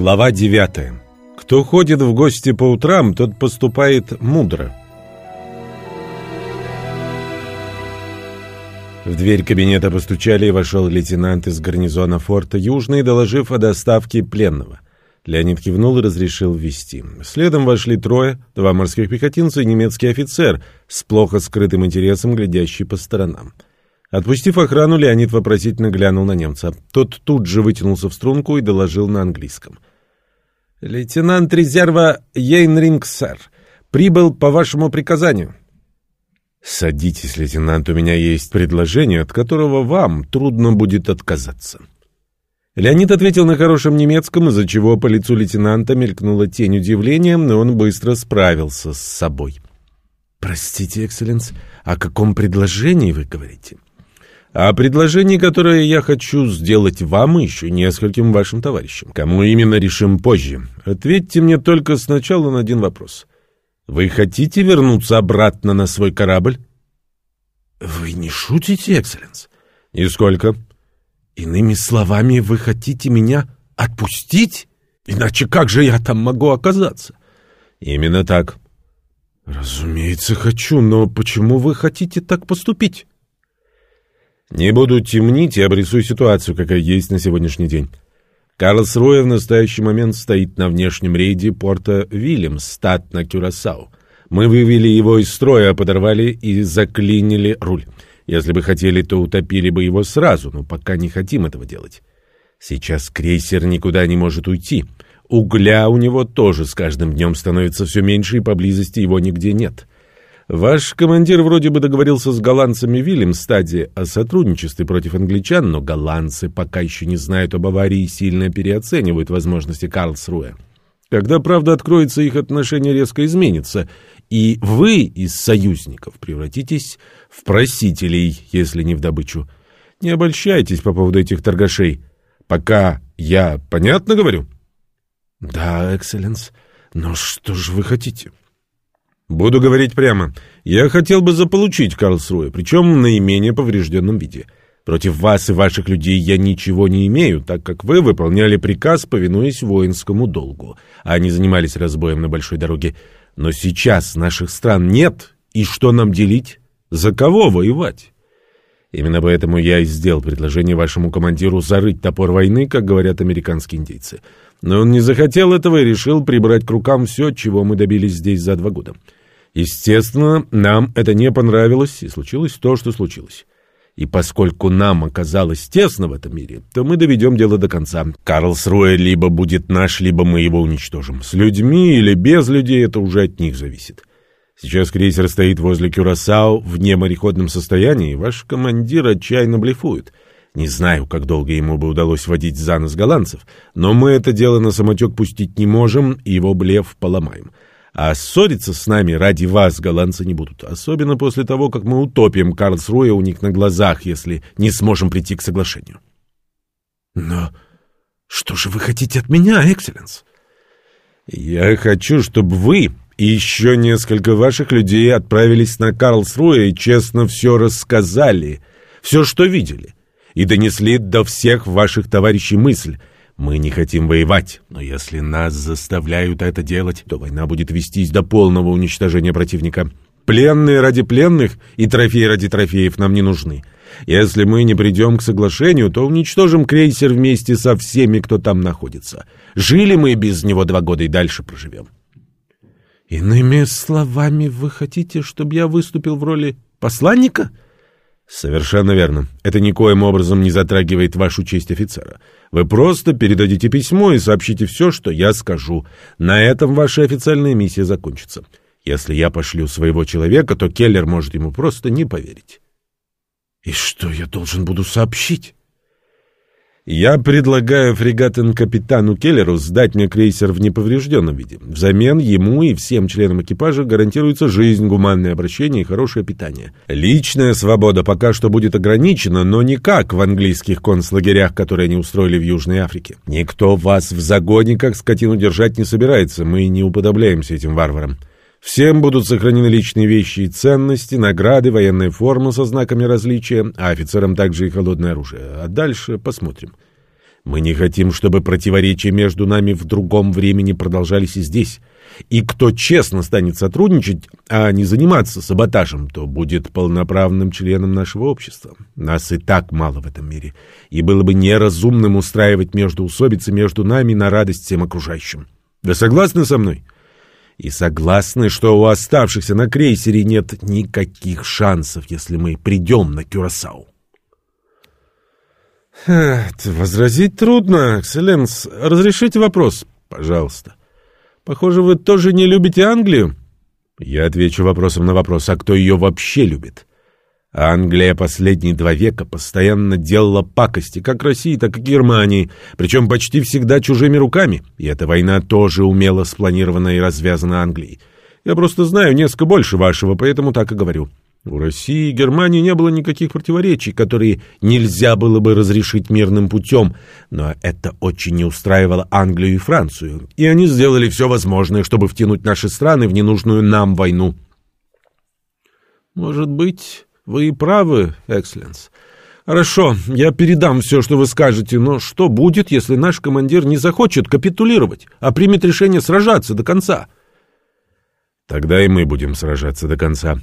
Глава 9. Кто ходит в гости по утрам, тот поступает мудро. В дверь кабинета постучали, и вошел лейтенант из гарнизона форта Южный, доложив о доставке пленного. Леонид кивнул и разрешил ввести. Следом вошли трое, два морских пехотинца и немецкий офицер, с плохо скрытым интересом, глядящий по сторонам. Отпустив охрану, Леонид вопросительно глянул на немца. Тот тут же вытянулся в струнку и доложил на английском. «Лейтенант резерва Йейнринг, сэр, прибыл по вашему приказанию». «Садитесь, лейтенант, у меня есть предложение, от которого вам трудно будет отказаться». Леонид ответил на хорошем немецком, из-за чего по лицу лейтенанта мелькнула тень удивления, но он быстро справился с собой. «Простите, экселленс, о каком предложении вы говорите?» А предложение, которое я хочу сделать вам и еще нескольким вашим товарищам. Кому именно решим позже. Ответьте мне только сначала на один вопрос. Вы хотите вернуться обратно на свой корабль? Вы не шутите, экселленс? Нисколько. Иными словами, вы хотите меня отпустить? Иначе как же я там могу оказаться? Именно так. Разумеется, хочу, но почему вы хотите так поступить? Не буду темнить и обрисую ситуацию, какая есть на сегодняшний день. Карлсруэ в настоящий момент стоит на внешнем рейде порта Вильямс, стат на Кюрасау. Мы вывели его из строя, подорвали и заклинили руль. Если бы хотели, то утопили бы его сразу, но пока не хотим этого делать. Сейчас крейсер никуда не может уйти. Угля у него тоже с каждым днем становится все меньше, и поблизости его нигде нет. Ваш командир вроде бы договорился с голландцами Вильямстаде о сотрудничестве против англичан, но голландцы пока еще не знают об аварии и сильно переоценивают возможности Карлсруэ. Когда правда откроется, их отношение резко изменится, и вы из союзников превратитесь в просителей, если не в добычу. Не обольщайтесь по поводу этих торгашей. Пока я понятно говорю? — Да, экселленс. Но что же вы хотите? — Буду говорить прямо. Я хотел бы заполучить Карлсруэ, причем в наименее поврежденном виде. Против вас и ваших людей я ничего не имею, так как вы выполняли приказ, повинуясь воинскому долгу, а не занимались разбоем на большой дороге. Но сейчас наших стран нет, и что нам делить? За кого воевать? Именно поэтому я и сделал предложение вашему командиру зарыть топор войны, как говорят американские индейцы. Но он не захотел этого и решил прибрать к рукам все, чего мы добились здесь за два года. Естественно, нам это не понравилось, и случилось то, что случилось. И поскольку нам оказалось тесно в этом мире, то мы доведем дело до конца. Карлсруэ либо будет наш, либо мы его уничтожим. С людьми или без людей это уже от них зависит. Сейчас крейсер стоит возле Кюрасао в немореходном состоянии, и ваш командир отчаянно блефует. Не знаю, как долго ему бы удалось водить за нос голландцев, но мы это дело на самотек пустить не можем, и его блеф поломаем. А ссориться с нами ради вас голландцы не будут, особенно после того, как мы утопим Карлсруэ у них на глазах, если не сможем прийти к соглашению. Но что же вы хотите от меня, экселленс? Я хочу, чтобы вы и еще несколько ваших людей отправились на Карлсруэ и честно все рассказали, все, что видели, и донесли до всех ваших товарищей мысль, мы не хотим воевать, но если нас заставляют это делать, то война будет вестись до полного уничтожения противника. Пленные ради пленных и трофеи ради трофеев нам не нужны. Если мы не придем к соглашению, то уничтожим крейсер вместе со всеми, кто там находится. Жили мы без него два года и дальше проживем. Иными словами, вы хотите, чтобы я выступил в роли посланника? — Совершенно верно. Это никоим образом не затрагивает вашу честь офицера. Вы просто передадите письмо и сообщите все, что я скажу. На этом ваша официальная миссия закончится. Если я пошлю своего человека, то Келлер может ему просто не поверить. И что я должен буду сообщить? Я предлагаю фрегатен-капитану Келлеру сдать мне крейсер в неповрежденном виде. Взамен ему и всем членам экипажа гарантируется жизнь, гуманное обращение и хорошее питание. Личная свобода пока что будет ограничена, но не как в английских концлагерях, которые они устроили в Южной Африке. Никто вас в загоне как скотину держать не собирается, мы не уподобляемся этим варварам. Всем будут сохранены личные вещи и ценности, награды, военная форма со знаками различия, а офицерам также и холодное оружие. А дальше посмотрим. Мы не хотим, чтобы противоречия между нами в другом времени продолжались и здесь. И кто честно станет сотрудничать, а не заниматься саботажем, то будет полноправным членом нашего общества. Нас и так мало в этом мире, и было бы неразумным устраивать междоусобицы между нами на радость всем окружающим. Вы согласны со мной? И согласны, что у оставшихся на крейсере нет никаких шансов, если мы придем на Кюрасау. Возразить трудно, экселленс. Разрешите вопрос, пожалуйста. Похоже, вы тоже не любите Англию? Я отвечу вопросом на вопрос, а кто ее вообще любит? Англия последние два века постоянно делала пакости, как России, так и Германии, причем почти всегда чужими руками, и эта война тоже умело спланирована и развязана Англией. Я просто знаю несколько больше вашего, поэтому так и говорю. У России и Германии не было никаких противоречий, которые нельзя было бы разрешить мирным путем, но это очень не устраивало Англию и Францию, и они сделали все возможное, чтобы втянуть наши страны в ненужную нам войну. Может быть, вы правы, экселленс. Хорошо, я передам все, что вы скажете, но что будет, если наш командир не захочет капитулировать, а примет решение сражаться до конца? Тогда и мы будем сражаться до конца.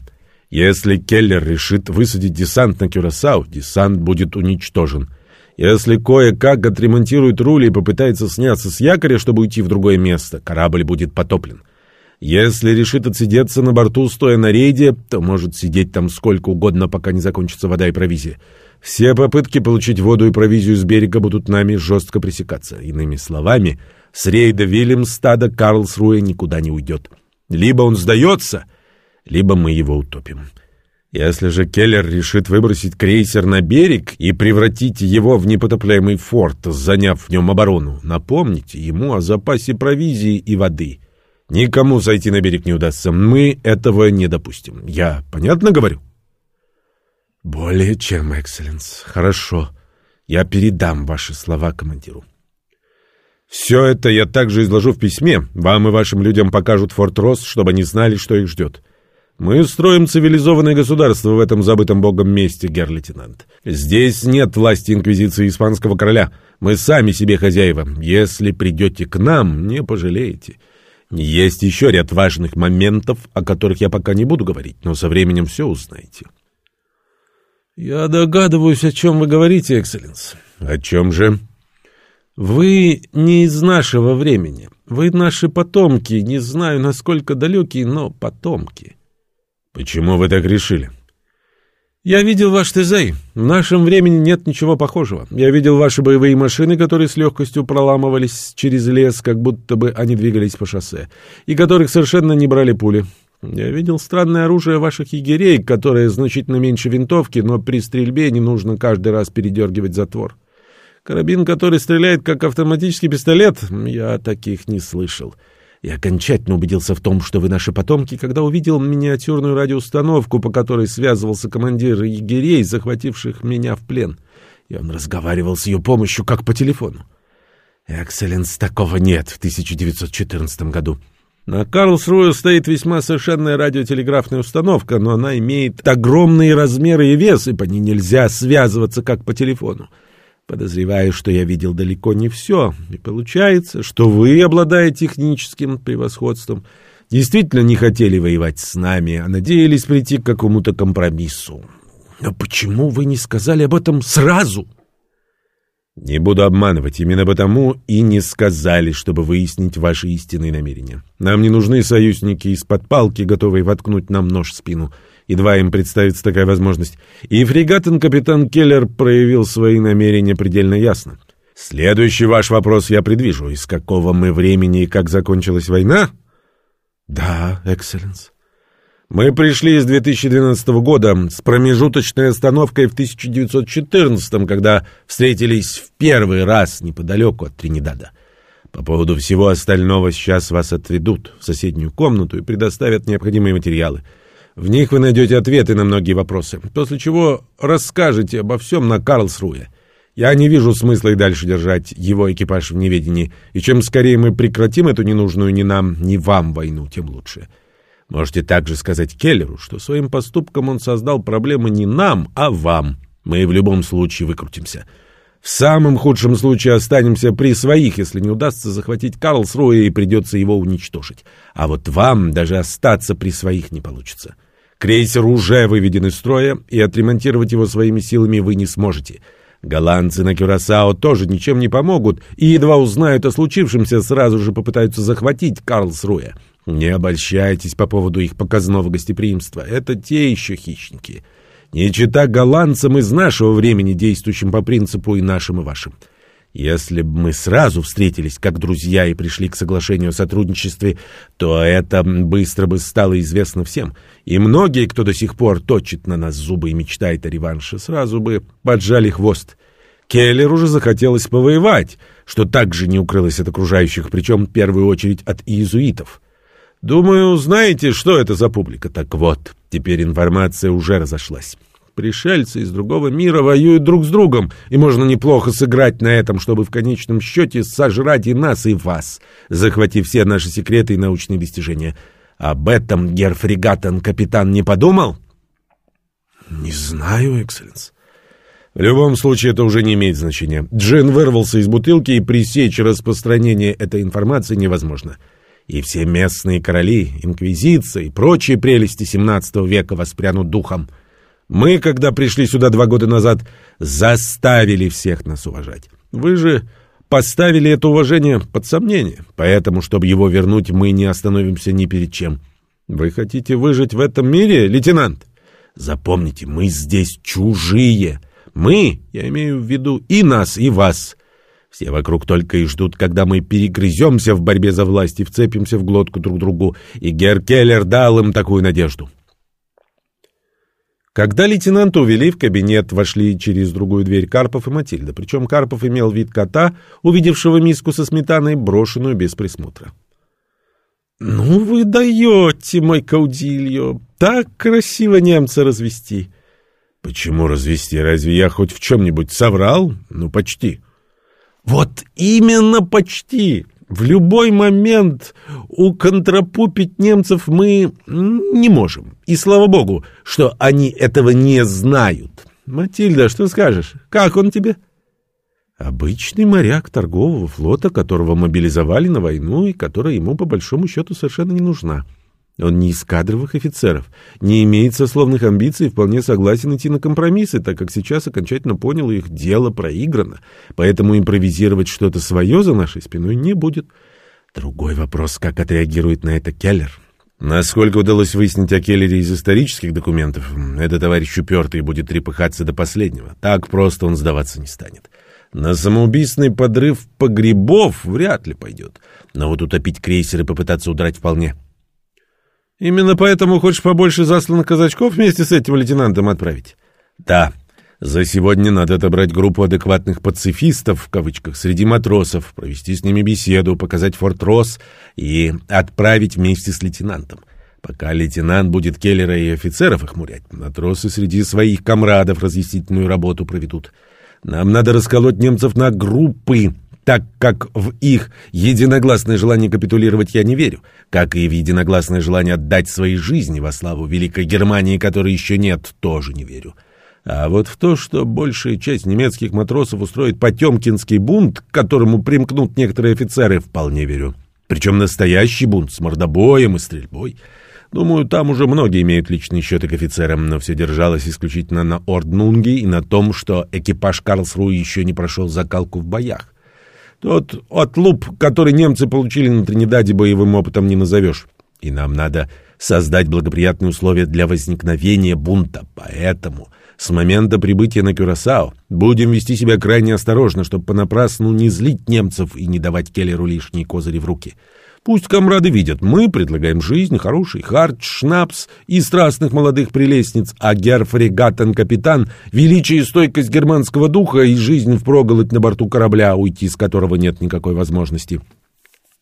Если Келлер решит высадить десант на Кюрасау, десант будет уничтожен. Если кое-как отремонтирует руль и попытается сняться с якоря, чтобы уйти в другое место, корабль будет потоплен. Если решит отсидеться на борту, стоя на рейде, то может сидеть там сколько угодно, пока не закончится вода и провизия. Все попытки получить воду и провизию с берега будут нами жестко пресекаться. Иными словами, с рейда Вильямстада Карлсруэ никуда не уйдет. Либо он сдается — либо мы его утопим. Если же Келлер решит выбросить крейсер на берег и превратить его в непотопляемый форт, заняв в нем оборону, напомните ему о запасе провизии и воды. Никому зайти на берег не удастся. Мы этого не допустим. Я понятно говорю? Более чем, экселленс. Хорошо. Я передам ваши слова командиру. Все это я также изложу в письме. Вам и вашим людям покажут Форт Росс, чтобы они знали, что их ждет. Мы строим цивилизованное государство в этом забытом богом месте, гер-лейтенант. Здесь нет власти инквизиции испанского короля. Мы сами себе хозяева. Если придете к нам, не пожалеете. Есть еще ряд важных моментов, о которых я пока не буду говорить, но со временем все узнаете. Я догадываюсь, о чем вы говорите, экселленс. О чем же? Вы не из нашего времени. Вы наши потомки, не знаю, насколько далекие, но потомки. Почему вы так решили? Я видел ваш Тезей. В нашем времени нет ничего похожего. Я видел ваши боевые машины, которые с легкостью проламывались через лес, как будто бы они двигались по шоссе, и которых совершенно не брали пули. Я видел странное оружие ваших егерей, которое значительно меньше винтовки, но при стрельбе не нужно каждый раз передергивать затвор. Карабин, который стреляет как автоматический пистолет, я таких не слышал. Я окончательно убедился в том, что вы наши потомки, когда увидел миниатюрную радиоустановку, по которой связывался командир егерей, захвативших меня в плен. И он разговаривал с ее помощью, как по телефону. Экселленс, такого нет в 1914 году. На Карлсруэ стоит весьма совершенная радиотелеграфная установка, но она имеет огромные размеры и вес, и по ней нельзя связываться, как по телефону. Подозреваю, что я видел далеко не все, и получается, что вы, обладая техническим превосходством, действительно не хотели воевать с нами, а надеялись прийти к какому-то компромиссу. Но почему вы не сказали об этом сразу? Не буду обманывать, именно потому и не сказали, чтобы выяснить ваши истинные намерения. Нам не нужны союзники из-под палки, готовые воткнуть нам нож в спину — едва им представится такая возможность, и фрегатен-капитан Келлер проявил свои намерения предельно ясно. Следующий ваш вопрос я предвижу. Из какого мы времени и как закончилась война? Да, экселленс. Мы пришли из 2012 года с промежуточной остановкой в 1914, когда встретились в первый раз неподалеку от Тринидада. По поводу всего остального сейчас вас отведут в соседнюю комнату и предоставят необходимые материалы. В них вы найдете ответы на многие вопросы, после чего расскажете обо всем на Карлсруе. Я не вижу смысла и дальше держать его экипаж в неведении, и чем скорее мы прекратим эту ненужную ни нам, ни вам войну, тем лучше. Можете также сказать Келлеру, что своим поступком он создал проблемы не нам, а вам. Мы в любом случае выкрутимся. В самом худшем случае останемся при своих, если не удастся захватить Карлсруэ и придется его уничтожить. А вот вам даже остаться при своих не получится. Крейсер уже выведен из строя, и отремонтировать его своими силами вы не сможете. Голландцы на Кюрасао тоже ничем не помогут, и едва узнают о случившемся, сразу же попытаются захватить Карлсруэ. Не обольщайтесь по поводу их показного гостеприимства. Это те еще хищники. Не чита голландцам из нашего времени, действующим по принципу и нашим, и вашим. Если бы мы сразу встретились как друзья и пришли к соглашению о сотрудничестве, то это быстро бы стало известно всем. И многие, кто до сих пор точит на нас зубы и мечтает о реванше, сразу бы поджали хвост. Келлер уже захотелось повоевать, что также не укрылось от окружающих, причем в первую очередь от иезуитов. Думаю, знаете, что это за публика? Так вот, теперь информация уже разошлась. Пришельцы из другого мира воюют друг с другом, и можно неплохо сыграть на этом, чтобы в конечном счете сожрать и нас, и вас, захватив все наши секреты и научные достижения. Об этом герфрегатан капитан не подумал? Не знаю, экселленс. В любом случае это уже не имеет значения. Джин вырвался из бутылки, и пресечь распространение этой информации невозможно. — и все местные короли, инквизиция и прочие прелести XVII века воспрянут духом. Мы, когда пришли сюда два года назад, заставили всех нас уважать. Вы же поставили это уважение под сомнение, поэтому, чтобы его вернуть, мы не остановимся ни перед чем. Вы хотите выжить в этом мире, лейтенант? Запомните, мы здесь чужие. Мы, я имею в виду и нас, и вас. Все вокруг только и ждут, когда мы перегрыземся в борьбе за власть и вцепимся в глотку друг другу, и Герр Келлер дал им такую надежду. Когда лейтенанта увели в кабинет, вошли через другую дверь Карпов и Матильда. Причем Карпов имел вид кота, увидевшего миску со сметаной, брошенную без присмотра. «Ну вы даете, мой Каудильо! Так красиво немца развести!» «Почему развести? Разве я хоть в чем-нибудь соврал? Ну, почти!» Вот именно почти. В любой момент уконтрапупить немцев мы не можем. И слава богу, что они этого не знают. Матильда, что скажешь? Как он тебе? Обычный моряк торгового флота, которого мобилизовали на войну и которая ему по большому счету совершенно не нужна. Он не из кадровых офицеров, не имеет сословных амбиций вполне согласен идти на компромиссы, так как сейчас окончательно понял, их дело проиграно, поэтому импровизировать что-то свое за нашей спиной не будет. Другой вопрос, как отреагирует на это Келлер. Насколько удалось выяснить о Келлере из исторических документов, этот товарищ упертый будет трепыхаться до последнего. Так просто он сдаваться не станет. На самоубийственный подрыв погребов вряд ли пойдет. Но вот утопить крейсер и попытаться удрать вполне. Именно поэтому хочешь побольше засланных казачков вместе с этим лейтенантом отправить? Да. За сегодня надо отобрать группу адекватных пацифистов, в кавычках, среди матросов, провести с ними беседу, показать форт Росс и отправить вместе с лейтенантом. Пока лейтенант будет Келлера и офицеров охмурять, матросы среди своих комрадов разъяснительную работу проведут. Нам надо расколоть немцев на группы, так как в их единогласное желание капитулировать я не верю, как и в единогласное желание отдать свои жизни во славу Великой Германии, которой еще нет, тоже не верю. А вот в то, что большая часть немецких матросов устроит потемкинский бунт, к которому примкнут некоторые офицеры, вполне верю. Причем настоящий бунт с мордобоем и стрельбой. Думаю, там уже многие имеют личные счеты к офицерам, но все держалось исключительно на Орднунге и на том, что экипаж Карлсруэ еще не прошел закалку в боях. Тот отлуп, который немцы получили на Тринидаде, боевым опытом не назовешь. И нам надо создать благоприятные условия для возникновения бунта. Поэтому с момента прибытия на Кюрасао будем вести себя крайне осторожно, чтобы понапрасну не злить немцев и не давать Келлеру лишние козыри в руки. Пусть комрады видят, мы предлагаем жизнь, хороший харч, шнапс и страстных молодых прелестниц, а герфрегатен-капитан — величие и стойкость германского духа и жизнь впроголодь на борту корабля, уйти с которого нет никакой возможности.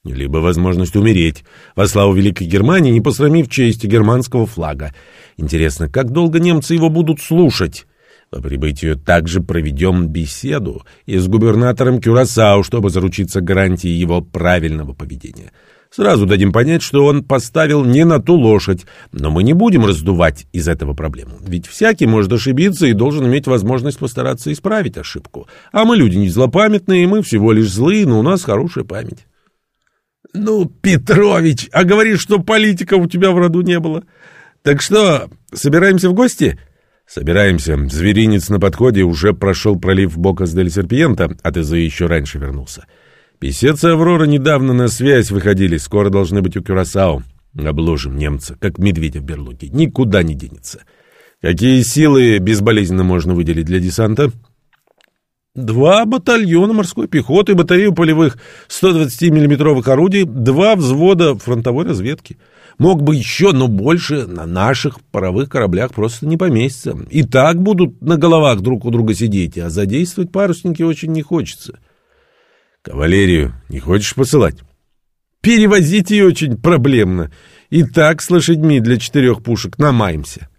Либо возможность умереть во славу Великой Германии, не посрамив чести германского флага. Интересно, как долго немцы его будут слушать? По прибытию также проведем беседу и с губернатором Кюрасау, чтобы заручиться гарантией его правильного поведения. Сразу дадим понять, что он поставил не на ту лошадь, но мы не будем раздувать из этого проблему. Ведь всякий может ошибиться и должен иметь возможность постараться исправить ошибку. А мы люди не злопамятные, мы всего лишь злые, но у нас хорошая память. Ну, Петрович, а говоришь, что политика у тебя в роду не было. Так что, собираемся в гости? Собираемся. Зверинец на подходе уже прошел пролив Бокас-дель-Серпиента, а ты за еще раньше вернулся. Песец и Аврора недавно на связь выходили, скоро должны быть у Кюрасао. Обложим немца, как медведя в берлоге, никуда не денется. Какие силы безболезненно можно выделить для десанта? Два батальона морской пехоты, батарею полевых 120 миллиметровых орудий, два взвода фронтовой разведки. Мог бы еще, но больше на наших паровых кораблях просто не поместится. И так будут на головах друг у друга сидеть, а задействовать парусники очень не хочется. Кавалерию не хочешь посылать? Перевозить ее очень проблемно. И так с лошадьми для четырех пушек намаемся.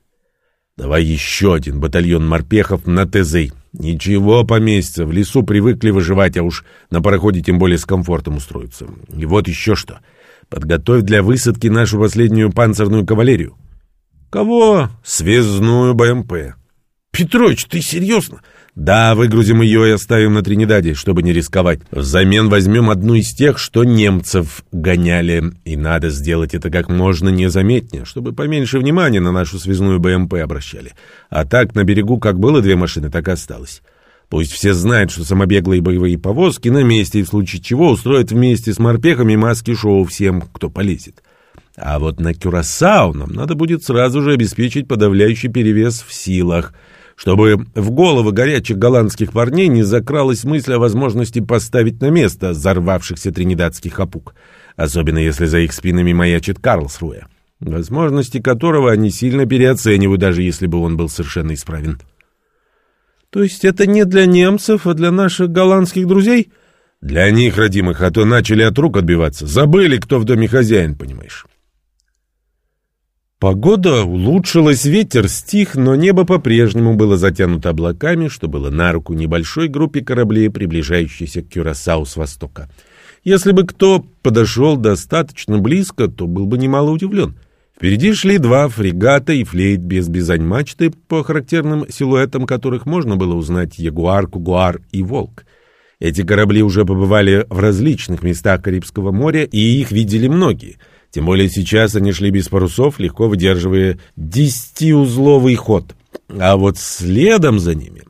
Давай еще один батальон морпехов на ТЗ. Ничего поместится, в лесу привыкли выживать, а уж на пароходе тем более с комфортом устроиться. И вот еще что. Подготовь для высадки нашу последнюю панцирную кавалерию. Кого? Связную БМП. Петрович, ты серьезно? Да, выгрузим ее и оставим на Тринидаде, чтобы не рисковать. Взамен возьмем одну из тех, что немцев гоняли. И надо сделать это как можно незаметнее, чтобы поменьше внимания на нашу связную БМП обращали. А так на берегу как было две машины, так и осталось. Пусть все знают, что самобеглые боевые повозки на месте и в случае чего устроят вместе с морпехами маски-шоу всем, кто полезет. А вот на Кюрасау нам надо будет сразу же обеспечить подавляющий перевес в силах – чтобы в головы горячих голландских парней не закралась мысль о возможности поставить на место взорвавшихся тринидадских опук, особенно если за их спинами маячит Карлсруэ, возможности которого они сильно переоценивают, даже если бы он был совершенно исправен. То есть это не для немцев, а для наших голландских друзей? Для них, родимых, а то начали от рук отбиваться. Забыли, кто в доме хозяин, понимаешь. Погода улучшилась, ветер стих, но небо по-прежнему было затянуто облаками, что было на руку небольшой группе кораблей, приближающейся к Кюрасау с востока. Если бы кто подошел достаточно близко, то был бы немало удивлен. Впереди шли два фрегата и флейт без бизань-мачты, по характерным силуэтам которых можно было узнать Ягуар, Кугуар и Волк. Эти корабли уже побывали в различных местах Карибского моря, и их видели многие — тем более сейчас они шли без парусов, легко выдерживая десятиузловый ход. А вот следом за ними...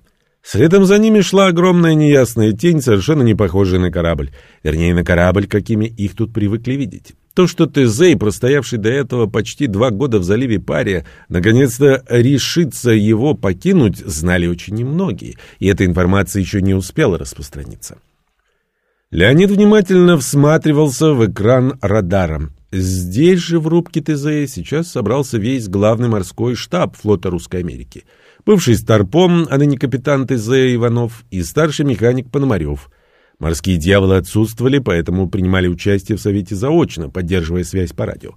Следом за ними шла огромная неясная тень, совершенно не похожая на корабль. Вернее, на корабль, какими их тут привыкли видеть. То, что Тезей, простоявший до этого почти два года в заливе Пария, наконец-то решится его покинуть, знали очень немногие, и эта информация еще не успела распространиться. Леонид внимательно всматривался в экран радаром. Здесь же, в рубке ТЗ, сейчас собрался весь главный морской штаб флота Русской Америки. Бывший старпом, а ныне капитан ТЗ Иванов и старший механик Пономарев. Морские дьяволы отсутствовали, поэтому принимали участие в Совете заочно, поддерживая связь по радио.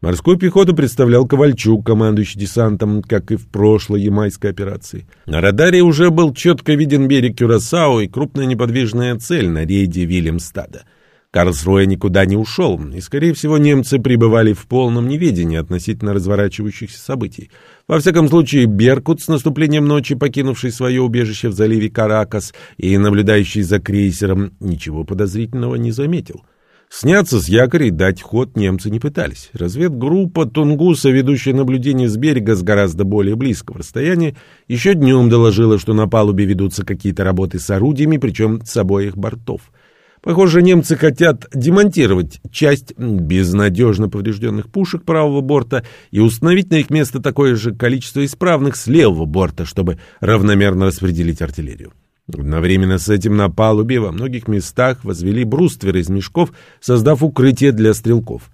Морскую пехоту представлял Ковальчук, командующий десантом, как и в прошлой ямайской операции. На радаре уже был четко виден берег Кюрасао и крупная неподвижная цель на рейде Вильямстада — Карлсруэ никуда не ушел, и, скорее всего, немцы пребывали в полном неведении относительно разворачивающихся событий. Во всяком случае, Беркут с наступлением ночи, покинувший свое убежище в заливе Каракас и наблюдающий за крейсером, ничего подозрительного не заметил. Сняться с якоря и дать ход немцы не пытались. Разведгруппа Тунгуса, ведущая наблюдение с берега с гораздо более близкого расстояния, еще днем доложила, что на палубе ведутся какие-то работы с орудиями, причем с обоих бортов. Похоже, немцы хотят демонтировать часть безнадежно поврежденных пушек правого борта и установить на их место такое же количество исправных с левого борта, чтобы равномерно распределить артиллерию. Одновременно с этим на палубе во многих местах возвели брустверы из мешков, создав укрытие для стрелков.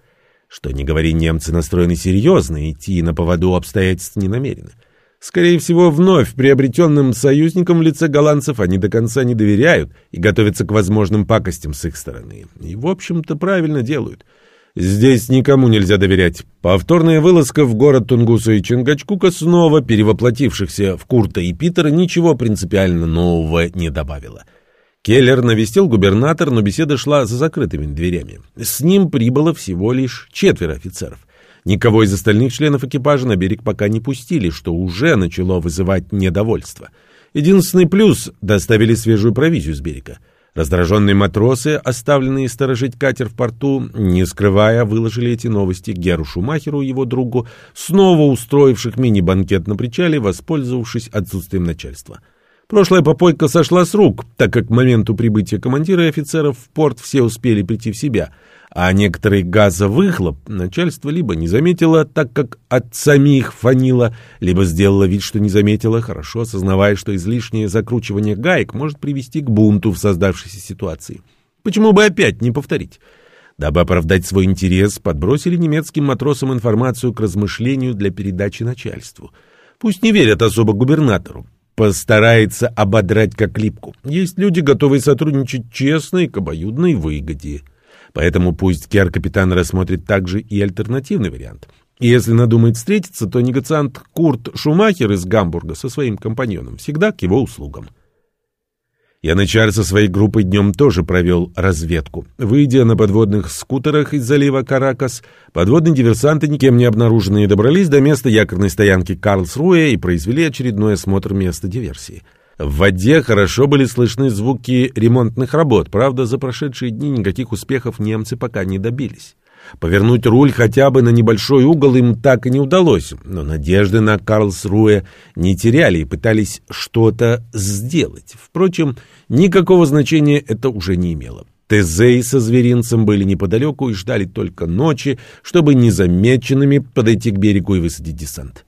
Что не говори, немцы настроены серьезно, идти на поводу обстоятельств не намерены. Скорее всего, вновь приобретенным союзникам в лице голландцев они до конца не доверяют и готовятся к возможным пакостям с их стороны. И, в общем-то, правильно делают. Здесь никому нельзя доверять. Повторная вылазка в город Тунгуса и Чингачкука снова перевоплотившихся в Курта и Питера ничего принципиально нового не добавила. Келлер навестил губернатор, но беседа шла за закрытыми дверями. С ним прибыло всего лишь четверо офицеров. Никого из остальных членов экипажа на берег пока не пустили, что уже начало вызывать недовольство. Единственный плюс — доставили свежую провизию с берега. Раздраженные матросы, оставленные сторожить катер в порту, не скрывая, выложили эти новости Геру Шумахеру и его другу, снова устроивших мини-банкет на причале, воспользовавшись отсутствием начальства. Прошлая попойка сошла с рук, так как к моменту прибытия командира и офицеров в порт все успели прийти в себя — а некоторый газовыхлоп начальство либо не заметило, так как от самих фанило, либо сделало вид, что не заметило, хорошо осознавая, что излишнее закручивание гаек может привести к бунту в создавшейся ситуации. Почему бы опять не повторить? Дабы оправдать свой интерес, подбросили немецким матросам информацию к размышлению для передачи начальству. Пусть не верят особо губернатору, постарается ободрать как липку. Есть люди, готовые сотрудничать честно и к обоюдной выгоде. Поэтому пусть Кер-капитан рассмотрит также и альтернативный вариант. И если надумает встретиться, то негациант Курт Шумахер из Гамбурга со своим компаньоном всегда к его услугам. Янычар со своей группой днем тоже провел разведку. Выйдя на подводных скутерах из залива Каракас, подводные диверсанты, никем не обнаруженные, добрались до места якорной стоянки Карлсруэ и произвели очередной осмотр места диверсии — в воде хорошо были слышны звуки ремонтных работ, правда, за прошедшие дни никаких успехов немцы пока не добились. Повернуть руль хотя бы на небольшой угол им так и не удалось, но надежды на Карлсруэ не теряли и пытались что-то сделать. Впрочем, никакого значения это уже не имело. Тезей со зверинцем были неподалеку и ждали только ночи, чтобы незамеченными подойти к берегу и высадить десант.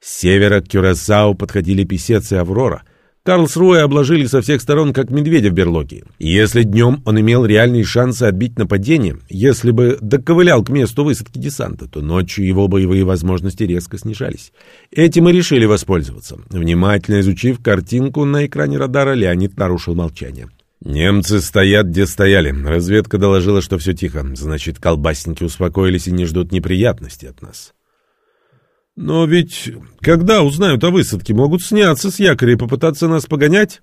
С севера к Кюрасау подходили писец и Аврора — Карлсруэ обложили со всех сторон, как медведя в берлоге. если днем он имел реальные шансы отбить нападение, если бы доковылял к месту высадки десанта, то ночью его боевые возможности резко снижались. Этим и решили воспользоваться. Внимательно изучив картинку на экране радара, Леонид нарушил молчание. «Немцы стоят, где стояли. Разведка доложила, что все тихо. Значит, колбасники успокоились и не ждут неприятностей от нас». Но ведь, когда узнают о высадке, могут сняться с якоря и попытаться нас погонять?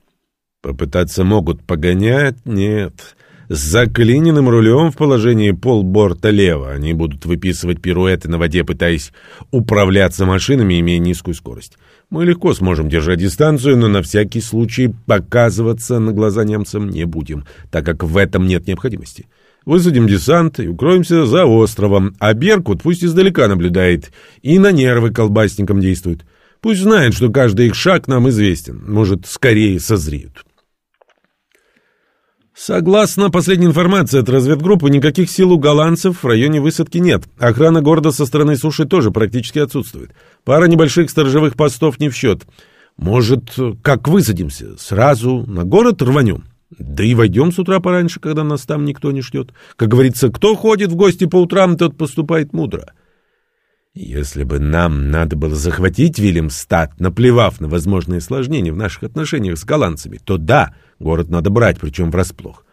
Попытаться могут погонять? Нет. С заклиненным рулем в положении полборта лево они будут выписывать пируэты на воде, пытаясь управляться машинами, имея низкую скорость. Мы легко сможем держать дистанцию, но на всякий случай показываться на глаза немцам не будем, так как в этом нет необходимости. Высадим десант и укроемся за островом, а Беркут пусть издалека наблюдает и на нервы колбасникам действует. Пусть знает, что каждый их шаг нам известен. Может, скорее созреют. Согласно последней информации от разведгруппы, никаких сил у голландцев в районе высадки нет. Охрана города со стороны суши тоже практически отсутствует. Пара небольших сторожевых постов не в счет. Может, как высадимся, сразу на город рванем? Да и войдем с утра пораньше, когда нас там никто не ждет. Как говорится, кто ходит в гости по утрам, тот поступает мудро. Если бы нам надо было захватить Вильямстад, наплевав на возможные осложнения в наших отношениях с голландцами, то да, город надо брать, причем врасплох.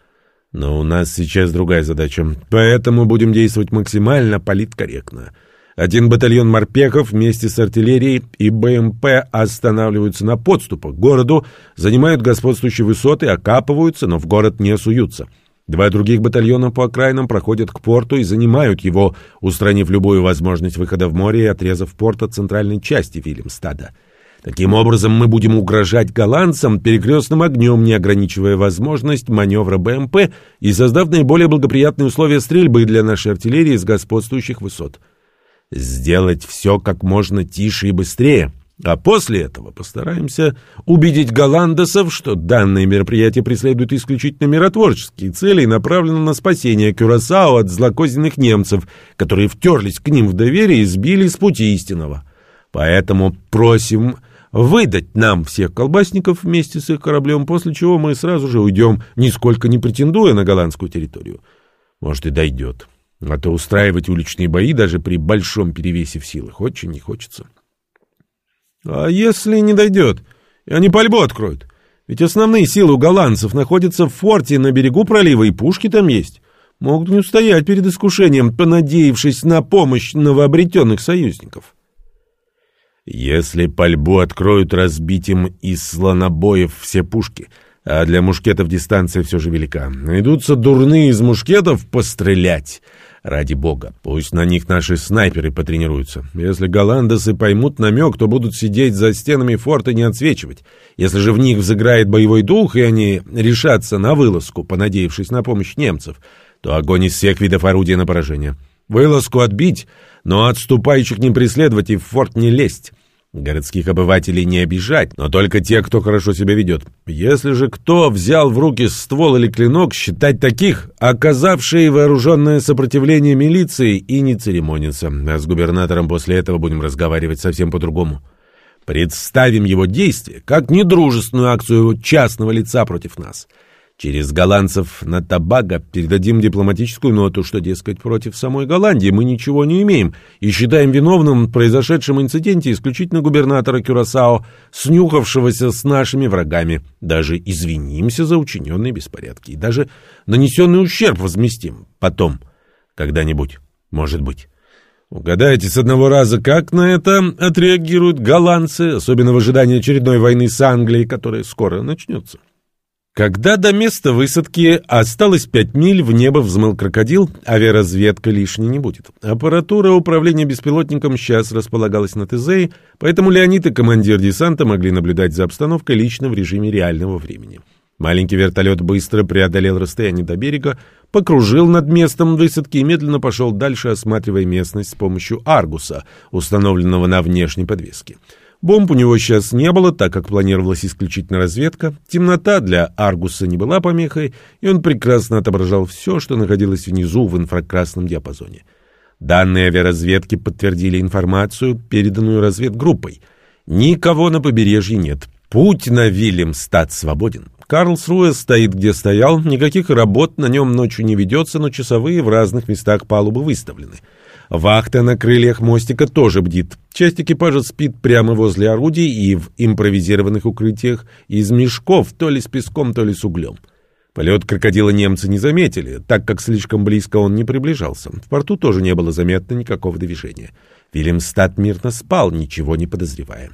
Но у нас сейчас другая задача, поэтому будем действовать максимально политкорректно. Один батальон морпехов вместе с артиллерией и БМП останавливаются на подступах к городу, занимают господствующие высоты, окапываются, но в город не суются. Два других батальона по окраинам проходят к порту и занимают его, устранив любую возможность выхода в море и отрезав порт от центральной части Вильямстада. Таким образом, мы будем угрожать голландцам перекрестным огнем, не ограничивая возможность маневра БМП и создав наиболее благоприятные условия стрельбы для нашей артиллерии с господствующих высот сделать все как можно тише и быстрее. А после этого постараемся убедить голландцев, что данное мероприятие преследует исключительно миротворческие цели и направлено на спасение Кюрасао от злокозненных немцев, которые втерлись к ним в доверие и сбили с пути истинного. Поэтому просим выдать нам всех колбасников вместе с их кораблем, после чего мы сразу же уйдем, нисколько не претендуя на голландскую территорию. Может, и дойдет. А то устраивать уличные бои даже при большом перевесе в силах очень не хочется. А если не дойдет, и они пальбу откроют? Ведь основные силы у голландцев находятся в форте на берегу пролива, и пушки там есть. Могут не устоять перед искушением, понадеявшись на помощь новообретенных союзников. Если пальбу откроют, разбить им из слонобоев все пушки — А для мушкетов дистанция все же велика. Найдутся дурные из мушкетов пострелять. Ради бога, пусть на них наши снайперы потренируются. Если голландцы поймут намек, то будут сидеть за стенами форта не отсвечивать. Если же в них взыграет боевой дух, и они решатся на вылазку, понадеявшись на помощь немцев, то огонь из всех видов орудия на поражение. Вылазку отбить, но отступающих не преследовать и в форт не лезть. Городских обывателей не обижать, но только те, кто хорошо себя ведет. Если же кто взял в руки ствол или клинок, считать таких, оказавшие вооруженное сопротивление милиции, и не церемониться. А с губернатором после этого будем разговаривать совсем по-другому. Представим его действия как недружественную акцию частного лица против нас. Через голландцев на Табаго передадим дипломатическую ноту, что, дескать, против самой Голландии мы ничего не имеем и считаем виновным в произошедшем инциденте исключительно губернатора Кюрасао, снюхавшегося с нашими врагами. Даже извинимся за учиненные беспорядки и даже нанесенный ущерб возместим. Потом, когда-нибудь, может быть. Угадайте с одного раза, как на это отреагируют голландцы, особенно в ожидании очередной войны с Англией, которая скоро начнется. Когда до места высадки осталось пять миль, в небо взмыл крокодил, авиаразведка лишней не будет. Аппаратура управления беспилотником сейчас располагалась на ТЗ, поэтому Леонид и командир десанта могли наблюдать за обстановкой лично в режиме реального времени. Маленький вертолет быстро преодолел расстояние до берега, покружил над местом высадки и медленно пошел дальше, осматривая местность с помощью «Аргуса», установленного на внешней подвеске. Бомб у него сейчас не было, так как планировалась исключительно разведка. Темнота для Аргуса не была помехой, и он прекрасно отображал все, что находилось внизу в инфракрасном диапазоне. Данные авиаразведки подтвердили информацию, переданную разведгруппой. Никого на побережье нет. Путь на Вильямстад свободен. Карлсруэ стоит где стоял, никаких работ на нем ночью не ведется, но часовые в разных местах палубы выставлены. Вахта на крыльях мостика тоже бдит. Часть экипажа спит прямо возле орудий и в импровизированных укрытиях из мешков, то ли с песком, то ли с углем. Полет крокодила немцы не заметили, так как слишком близко он не приближался. В порту тоже не было заметно никакого движения. Вильямстад мирно спал, ничего не подозревая.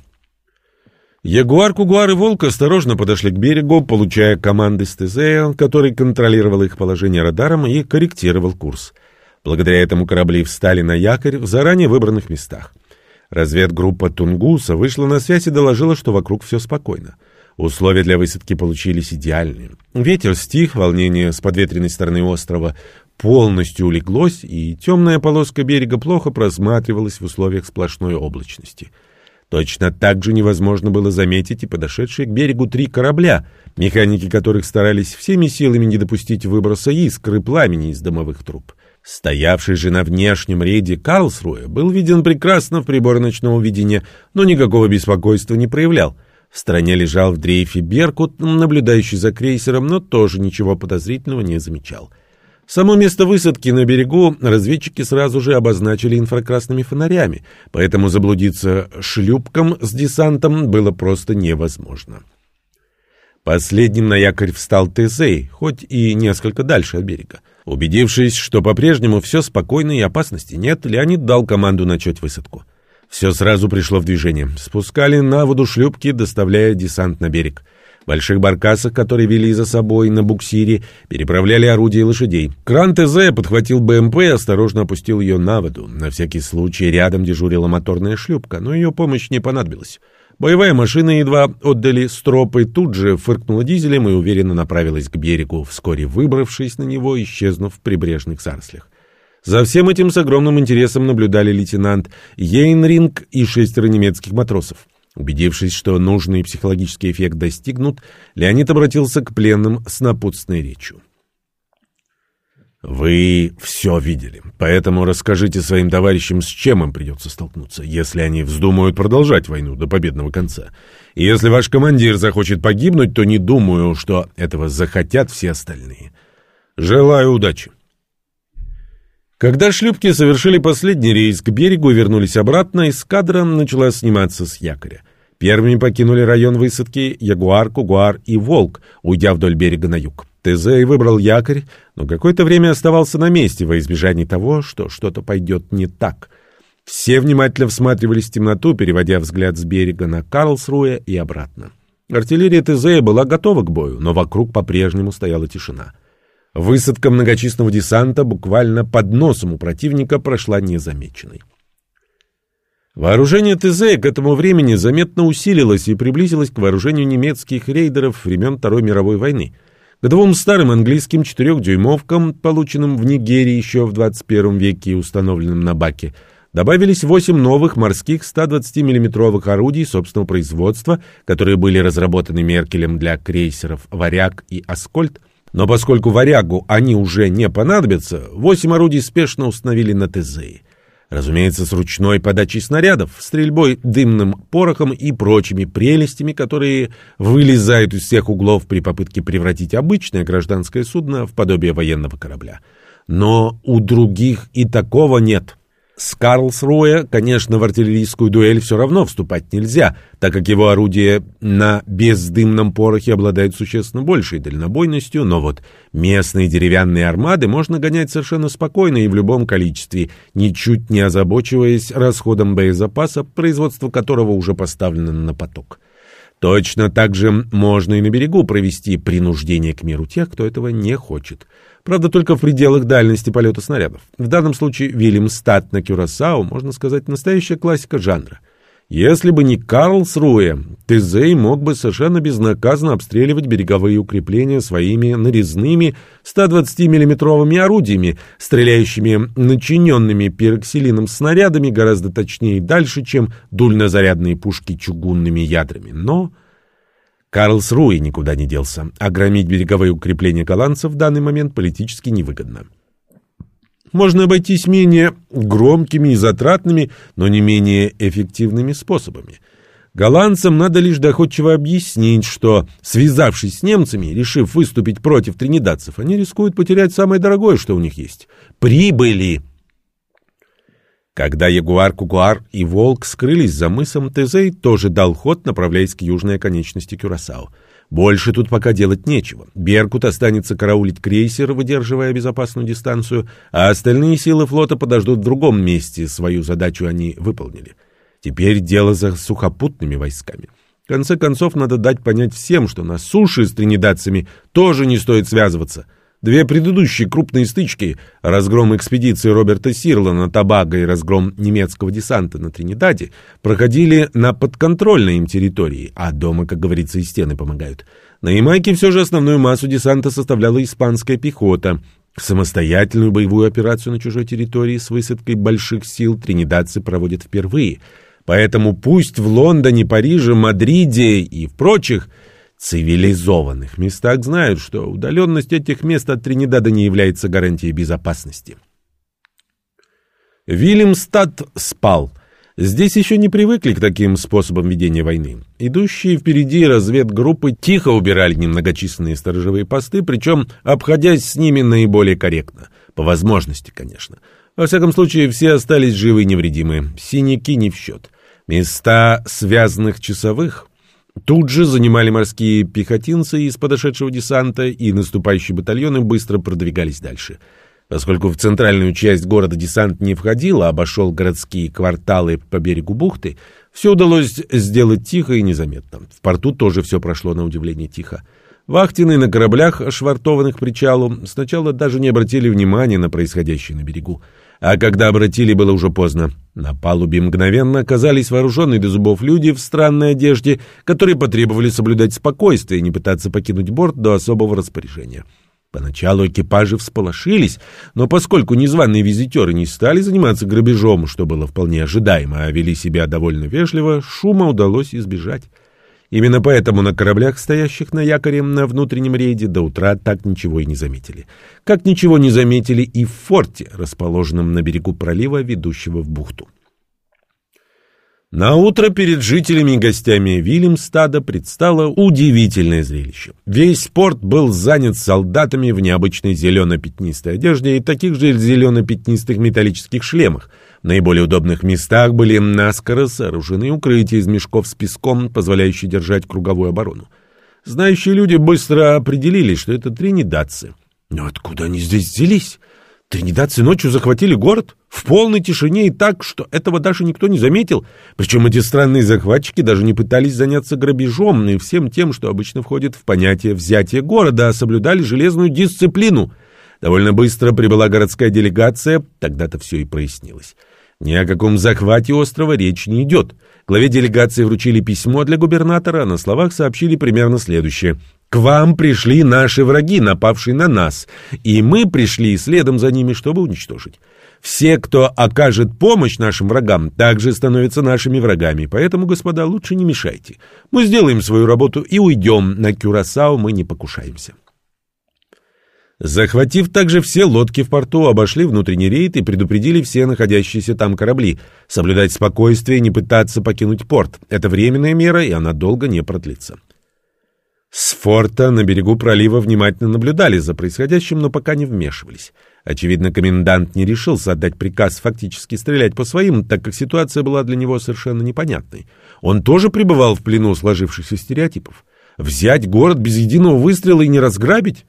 Ягуар, Кугуар и Волк осторожно подошли к берегу, получая команды с ТЗ, который контролировал их положение радаром и корректировал курс. Благодаря этому корабли встали на якорь в заранее выбранных местах. Разведгруппа Тунгуса вышла на связь и доложила, что вокруг все спокойно. Условия для высадки получились идеальные. Ветер стих, волнение с подветренной стороны острова полностью улеглось, и темная полоска берега плохо просматривалась в условиях сплошной облачности. Точно так же невозможно было заметить и подошедшие к берегу три корабля, механики которых старались всеми силами не допустить выброса искры пламени из дымовых труб. Стоявший же на внешнем рейде Карлсруэ был виден прекрасно в приборе ночного видения, но никакого беспокойства не проявлял. В стране лежал в дрейфе Беркут, наблюдающий за крейсером, но тоже ничего подозрительного не замечал. Само место высадки на берегу разведчики сразу же обозначили инфракрасными фонарями, поэтому заблудиться шлюпкам с десантом было просто невозможно. Последним на якорь встал Тесей, хоть и несколько дальше от берега. Убедившись, что по-прежнему все спокойно и опасности нет, Леонид дал команду начать высадку. Все сразу пришло в движение. Спускали на воду шлюпки, доставляя десант на берег. Больших баркасах, которые вели за собой на буксире, переправляли орудия и лошадей. Кран ТЗ подхватил БМП и осторожно опустил ее на воду. На всякий случай рядом дежурила моторная шлюпка, но ее помощь не понадобилась. Боевая машина едва отдали стропы, тут же фыркнула дизелем и уверенно направилась к берегу, вскоре выбравшись на него, исчезнув в прибрежных зарослях. За всем этим с огромным интересом наблюдали лейтенант Йейнринг и шестеро немецких матросов. Убедившись, что нужный психологический эффект достигнут, Леонид обратился к пленным с напутственной речью. Вы все видели, поэтому расскажите своим товарищам, с чем им придется столкнуться, если они вздумают продолжать войну до победного конца. И если ваш командир захочет погибнуть, то не думаю, что этого захотят все остальные. Желаю удачи. Когда шлюпки совершили последний рейс к берегу и вернулись обратно, эскадра начала сниматься с якоря. Первыми покинули район высадки Ягуар, Кугуар и Волк, уйдя вдоль берега на юг. Тезей выбрал якорь, но какое-то время оставался на месте во избежание того, что что-то пойдет не так. Все внимательно всматривались в темноту, переводя взгляд с берега на Карлсруэ и обратно. Артиллерия ТЗ была готова к бою, но вокруг по-прежнему стояла тишина. Высадка многочисленного десанта буквально под носом у противника прошла незамеченной. Вооружение ТЗ к этому времени заметно усилилось и приблизилось к вооружению немецких рейдеров времен Второй мировой войны. К двум старым английским четырехдюймовкам, полученным в Нигерии еще в 21 веке и установленным на Баке, добавились восемь новых морских 120 миллиметровых орудий собственного производства, которые были разработаны Меркелем для крейсеров «Варяг» и «Аскольд», но поскольку «Варягу» они уже не понадобятся, восемь орудий спешно установили на ТЗИ. Разумеется, с ручной подачей снарядов, стрельбой дымным порохом и прочими прелестями, которые вылезают из всех углов при попытке превратить обычное гражданское судно в подобие военного корабля. Но у других и такого нет. С Карлсруэ, конечно, в артиллерийскую дуэль все равно вступать нельзя, так как его орудия на бездымном порохе обладают существенно большей дальнобойностью, но вот местные деревянные армады можно гонять совершенно спокойно и в любом количестве, ничуть не озабочиваясь расходом боезапаса, производство которого уже поставлено на поток. Точно так же можно и на берегу провести принуждение к миру тех, кто этого не хочет. Правда, только в пределах дальности полета снарядов. В данном случае Вильям Стат на Кюрасау, можно сказать, настоящая классика жанра. Если бы не Карлсруэ, Тезей мог бы совершенно безнаказанно обстреливать береговые укрепления своими нарезными 120 миллиметровыми орудиями, стреляющими начиненными пероксилином снарядами гораздо точнее и дальше, чем дульнозарядные пушки чугунными ядрами. Но Карлсруэ никуда не делся, а громить береговые укрепления голландцев в данный момент политически невыгодно. Можно обойтись менее громкими и затратными, но не менее эффективными способами. Голландцам надо лишь доходчиво объяснить, что, связавшись с немцами, решив выступить против тринидадцев, они рискуют потерять самое дорогое, что у них есть — прибыли. Когда Ягуар, Кугуар и Волк скрылись за мысом, Тезей тоже дал ход, направляясь к южной оконечности Кюрасао. Больше тут пока делать нечего. Беркут останется караулить крейсер, выдерживая безопасную дистанцию, а остальные силы флота подождут в другом месте. Свою задачу они выполнили. Теперь дело за сухопутными войсками. В конце концов, надо дать понять всем, что на суше с тринидадцами тоже не стоит связываться — Две предыдущие крупные стычки, разгром экспедиции Роберта Сирла на Табаго и разгром немецкого десанта на Тринидаде, проходили на подконтрольной им территории, а дома, как говорится, и стены помогают. На Ямайке все же основную массу десанта составляла испанская пехота. Самостоятельную боевую операцию на чужой территории с высадкой больших сил тринидадцы проводят впервые. Поэтому пусть в Лондоне, Париже, Мадриде и в прочих – цивилизованных местах знают, что удаленность этих мест от Тринидада не является гарантией безопасности. Вильямстад спал. Здесь еще не привыкли к таким способам ведения войны. Идущие впереди разведгруппы тихо убирали немногочисленные сторожевые посты, причем обходясь с ними наиболее корректно. По возможности, конечно. Во всяком случае, все остались живы и невредимы. Синяки не в счет. Места связанных часовых Тут же занимали морские пехотинцы из подошедшего десанта, и наступающие батальоны быстро продвигались дальше. Поскольку в центральную часть города десант не входил, а обошел городские кварталы по берегу бухты, все удалось сделать тихо и незаметно. В порту тоже все прошло на удивление тихо. Вахтенные на кораблях, швартованных причалу, сначала даже не обратили внимания на происходящее на берегу. А когда обратили, было уже поздно. На палубе мгновенно оказались вооруженные до зубов люди в странной одежде, которые потребовали соблюдать спокойствие и не пытаться покинуть борт до особого распоряжения. Поначалу экипажи всполошились, но поскольку незваные визитеры не стали заниматься грабежом, что было вполне ожидаемо, а вели себя довольно вежливо, шума удалось избежать. Именно поэтому на кораблях, стоящих на якоре на внутреннем рейде, до утра так ничего и не заметили. Как ничего не заметили и в форте, расположенном на берегу пролива, ведущего в бухту. На утро перед жителями и гостями Вильямстада предстало удивительное зрелище. Весь порт был занят солдатами в необычной зелено-пятнистой одежде и таких же зелено-пятнистых металлических шлемах. В наиболее удобных местах были наскоро сооружены укрытия из мешков с песком, позволяющие держать круговую оборону. Знающие люди быстро определили, что это тринидадцы. Но откуда они здесь взялись? Тринидадцы ночью захватили город в полной тишине и так, что этого даже никто не заметил. Причем эти странные захватчики даже не пытались заняться грабежом и всем тем, что обычно входит в понятие взятия города, а соблюдали железную дисциплину. Довольно быстро прибыла городская делегация, тогда-то все и прояснилось. Ни о каком захвате острова речь не идет. Главе делегации вручили письмо для губернатора, а на словах сообщили примерно следующее – к вам пришли наши враги, напавшие на нас, и мы пришли следом за ними, чтобы уничтожить. Все, кто окажет помощь нашим врагам, также становятся нашими врагами, поэтому, господа, лучше не мешайте. Мы сделаем свою работу и уйдем. На Кюрасао мы не покушаемся. Захватив также все лодки в порту, обошли внутренний рейд и предупредили все находящиеся там корабли. Соблюдать спокойствие и не пытаться покинуть порт. Это временная мера, и она долго не продлится. С форта на берегу пролива внимательно наблюдали за происходящим, но пока не вмешивались. Очевидно, комендант не решился отдать приказ фактически стрелять по своим, так как ситуация была для него совершенно непонятной. Он тоже пребывал в плену сложившихся стереотипов. Взять город без единого выстрела и не разграбить?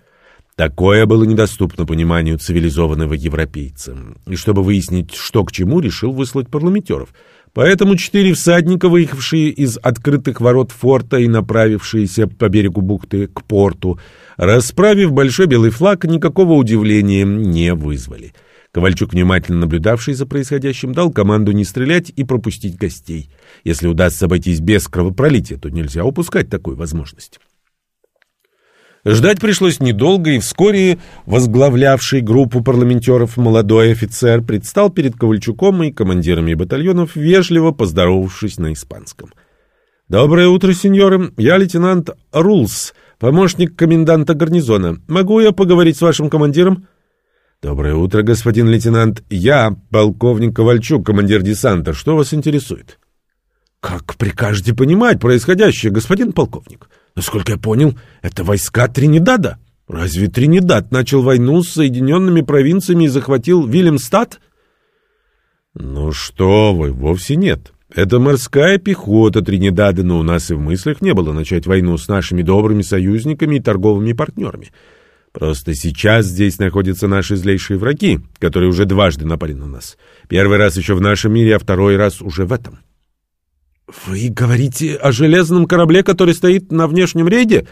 Такое было недоступно пониманию цивилизованного европейца. И чтобы выяснить, что к чему, решил выслать парламентеров — Поэтому четыре всадника, выехавшие из открытых ворот форта и направившиеся по берегу бухты к порту, расправив большой белый флаг, никакого удивления не вызвали. Ковальчук, внимательно наблюдавший за происходящим, дал команду не стрелять и пропустить гостей. Если удастся обойтись без кровопролития, то нельзя упускать такую возможность. Ждать пришлось недолго, и вскоре возглавлявший группу парламентеров молодой офицер предстал перед Ковальчуком и командирами батальонов, вежливо поздоровавшись на испанском. «Доброе утро, сеньоры. Я лейтенант Рулс, помощник коменданта гарнизона. Могу я поговорить с вашим командиром?» «Доброе утро, господин лейтенант. Я полковник Ковальчук, командир десанта. Что вас интересует?» «Как прикажете понимать происходящее, господин полковник?» Насколько я понял, это войска Тринидада. Разве Тринидад начал войну с Соединенными провинциями и захватил Вильямстад? Ну что вы, вовсе нет. Это морская пехота Тринидада, но у нас и в мыслях не было начать войну с нашими добрыми союзниками и торговыми партнерами. Просто сейчас здесь находятся наши злейшие враги, которые уже дважды напали на нас. Первый раз еще в нашем мире, а второй раз уже в этом. «Вы говорите о железном корабле, который стоит на внешнем рейде?»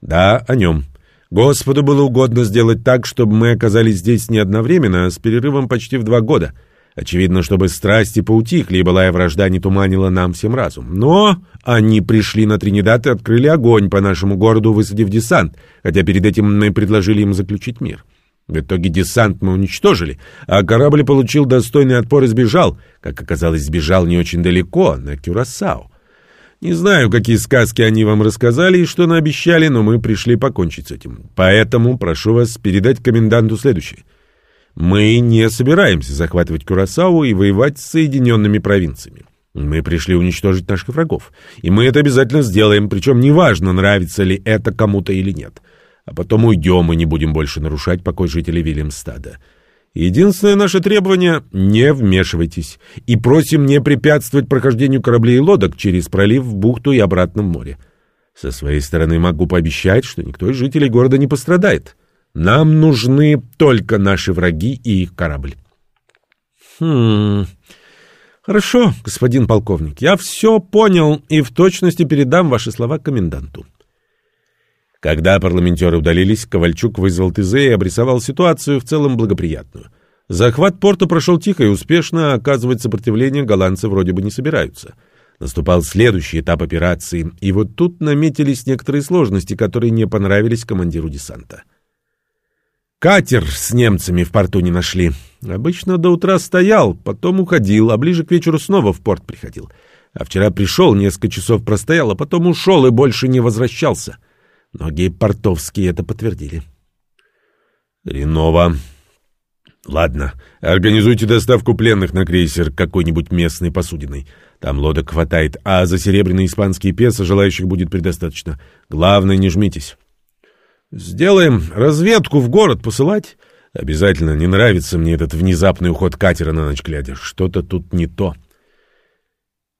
«Да, о нем. Господу было угодно сделать так, чтобы мы оказались здесь не одновременно, а с перерывом почти в два года. Очевидно, чтобы страсти поутихли, и былая вражда не туманила нам всем разум. Но они пришли на Тринидад и открыли огонь по нашему городу, высадив десант, хотя перед этим мы предложили им заключить мир». В итоге десант мы уничтожили, а корабль получил достойный отпор и сбежал. Как оказалось, сбежал не очень далеко, на Кюрасао. Не знаю, какие сказки они вам рассказали и что наобещали, но мы пришли покончить с этим. Поэтому прошу вас передать коменданту следующее. Мы не собираемся захватывать Кюрасао и воевать с Соединенными провинциями. Мы пришли уничтожить наших врагов, и мы это обязательно сделаем, причем неважно, нравится ли это кому-то или нет а потом уйдем и не будем больше нарушать покой жителей Вильямстада. Единственное наше требование — не вмешивайтесь, и просим не препятствовать прохождению кораблей и лодок через пролив в бухту и обратно в море. Со своей стороны могу пообещать, что никто из жителей города не пострадает. Нам нужны только наши враги и их корабль. Хм... Хорошо, господин полковник, я все понял и в точности передам ваши слова коменданту. Когда парламентеры удалились, Ковальчук вызвал ТЗ и обрисовал ситуацию в целом благоприятную. Захват порта прошел тихо и успешно, оказывать сопротивление голландцы вроде бы не собираются. Наступал следующий этап операции, и вот тут наметились некоторые сложности, которые не понравились командиру десанта. Катер с немцами в порту не нашли. Обычно до утра стоял, потом уходил, а ближе к вечеру снова в порт приходил. А вчера пришел, несколько часов простоял, а потом ушел и больше не возвращался. — Многие портовские это подтвердили. Ренова. Ладно, организуйте доставку пленных на крейсер какой-нибудь местной посудиной. Там лодок хватает, а за серебряные испанские песо желающих будет предостаточно. Главное, не жмитесь. Сделаем разведку в город посылать. Обязательно не нравится мне этот внезапный уход катера на ночь глядя. Что-то тут не то.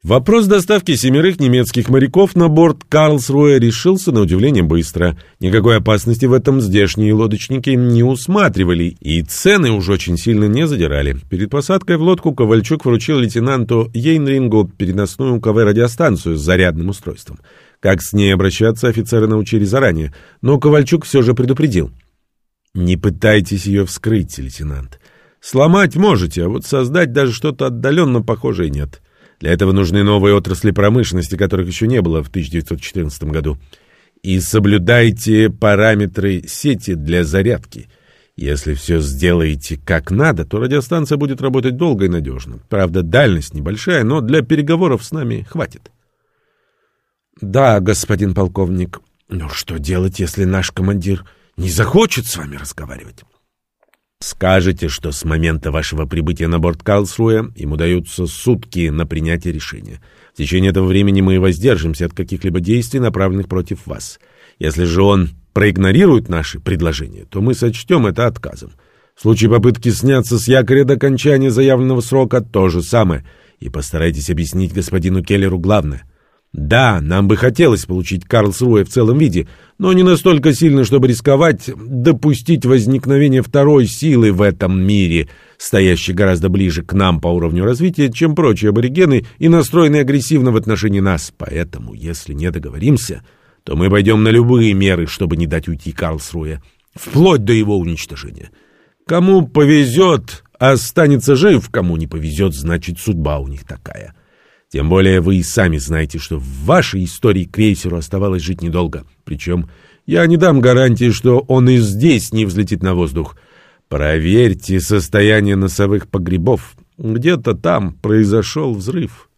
Вопрос доставки семерых немецких моряков на борт Карлсруэ решился на удивление быстро. Никакой опасности в этом здешние лодочники не усматривали, и цены уж очень сильно не задирали. Перед посадкой в лодку Ковальчук вручил лейтенанту Ейнрингу переносную КВ-радиостанцию с зарядным устройством. Как с ней обращаться, офицеры научили заранее, но Ковальчук все же предупредил. «Не пытайтесь ее вскрыть, лейтенант. Сломать можете, а вот создать даже что-то отдаленно похожее нет». Для этого нужны новые отрасли промышленности, которых еще не было в 1914 году. И соблюдайте параметры сети для зарядки. Если все сделаете как надо, то радиостанция будет работать долго и надежно. Правда, дальность небольшая, но для переговоров с нами хватит. Да, господин полковник. Но что делать, если наш командир не захочет с вами разговаривать? Скажете, что с момента вашего прибытия на борт Карлсруэ ему даются сутки на принятие решения. В течение этого времени мы воздержимся от каких-либо действий, направленных против вас. Если же он проигнорирует наши предложения, то мы сочтем это отказом. В случае попытки сняться с якоря до окончания заявленного срока то же самое. И постарайтесь объяснить господину Келлеру главное. Да, нам бы хотелось получить Карлсруэ в целом виде, но не настолько сильно, чтобы рисковать допустить возникновение второй силы в этом мире, стоящей гораздо ближе к нам по уровню развития, чем прочие аборигены и настроенные агрессивно в отношении нас. Поэтому, если не договоримся, то мы пойдем на любые меры, чтобы не дать уйти Карлсруэ, вплоть до его уничтожения. Кому повезет, останется жив, кому не повезет, значит судьба у них такая». Тем более вы и сами знаете, что в вашей истории крейсеру оставалось жить недолго. Причем я не дам гарантии, что он и здесь не взлетит на воздух. Проверьте состояние носовых погребов. Где-то там произошел взрыв.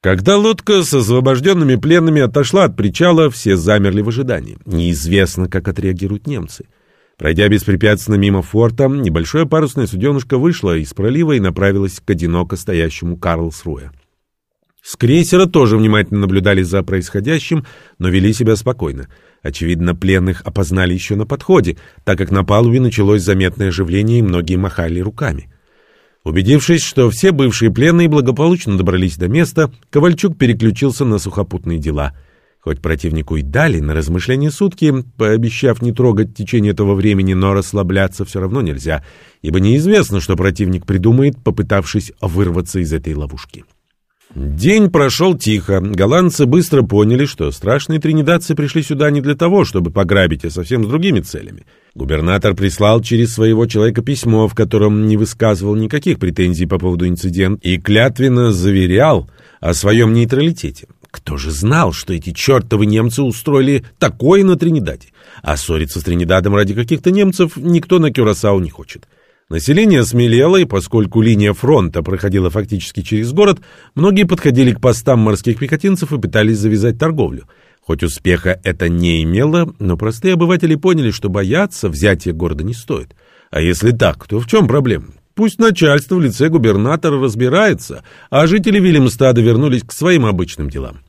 Когда лодка с освобожденными пленными отошла от причала, все замерли в ожидании. Неизвестно, как отреагируют немцы. Пройдя беспрепятственно мимо форта, небольшое парусное суденышко вышло из пролива и направилось к одиноко стоящему Карлсруэ. С крейсера тоже внимательно наблюдали за происходящим, но вели себя спокойно. Очевидно, пленных опознали еще на подходе, так как на палубе началось заметное оживление и многие махали руками. Убедившись, что все бывшие пленные благополучно добрались до места, Ковальчук переключился на сухопутные дела — Хоть противнику и дали на размышление сутки, пообещав не трогать течение этого времени, но расслабляться все равно нельзя, ибо неизвестно, что противник придумает, попытавшись вырваться из этой ловушки. День прошел тихо. Голландцы быстро поняли, что страшные тринидадцы пришли сюда не для того, чтобы пограбить, а совсем с другими целями. Губернатор прислал через своего человека письмо, в котором не высказывал никаких претензий по поводу инцидента и клятвенно заверял о своем нейтралитете. Кто же знал, что эти чертовы немцы устроили такое на Тринидаде? А ссориться с Тринидадом ради каких-то немцев никто на Кюрасау не хочет. Население смелело, и поскольку линия фронта проходила фактически через город, многие подходили к постам морских пехотинцев и пытались завязать торговлю. Хоть успеха это не имело, но простые обыватели поняли, что бояться взятия города не стоит. А если так, то в чем проблема? Пусть начальство в лице губернатора разбирается, а жители Вильямстада вернулись к своим обычным делам.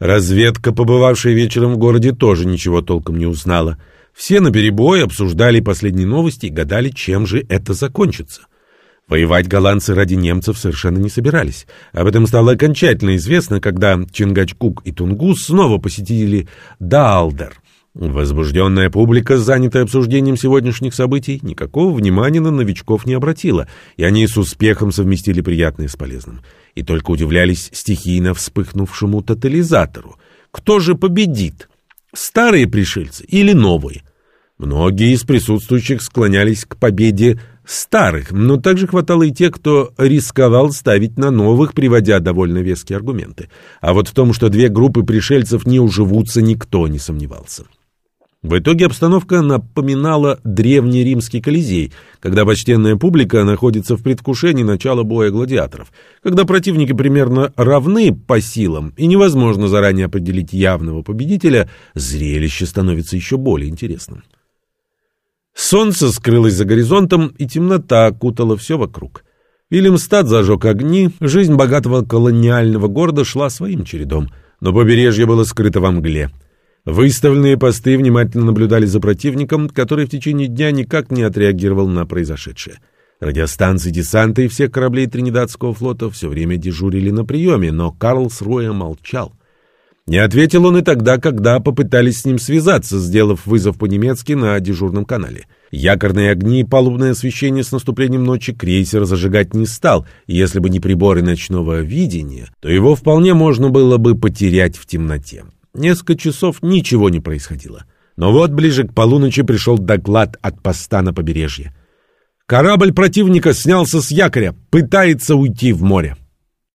Разведка, побывавшая вечером в городе, тоже ничего толком не узнала. Все наперебой обсуждали последние новости и гадали, чем же это закончится. Воевать голландцы ради немцев совершенно не собирались. Об этом стало окончательно известно, когда Чингачкук и Тунгус снова посетили Даалдер — Возбужденная публика, занятая обсуждением сегодняшних событий, никакого внимания на новичков не обратила, и они с успехом совместили приятное с полезным. И только удивлялись стихийно вспыхнувшему тотализатору. Кто же победит? Старые пришельцы или новые? Многие из присутствующих склонялись к победе старых, но также хватало и тех, кто рисковал ставить на новых, приводя довольно веские аргументы. А вот в том, что две группы пришельцев не уживутся, никто не сомневался. В итоге обстановка напоминала древний римский колизей, когда почтенная публика находится в предвкушении начала боя гладиаторов, когда противники примерно равны по силам и невозможно заранее определить явного победителя, зрелище становится еще более интересным. Солнце скрылось за горизонтом, и темнота окутала все вокруг. Вильямстад зажег огни, жизнь богатого колониального города шла своим чередом, но побережье было скрыто во мгле — Выставленные посты внимательно наблюдали за противником, который в течение дня никак не отреагировал на произошедшее. Радиостанции десанта и всех кораблей Тринидадского флота все время дежурили на приеме, но Карлс Роя молчал. Не ответил он и тогда, когда попытались с ним связаться, сделав вызов по-немецки на дежурном канале. Якорные огни и палубное освещение с наступлением ночи крейсер зажигать не стал, и если бы не приборы ночного видения, то его вполне можно было бы потерять в темноте. Несколько часов ничего не происходило. Но вот ближе к полуночи пришел доклад от поста на побережье. Корабль противника снялся с якоря, пытается уйти в море.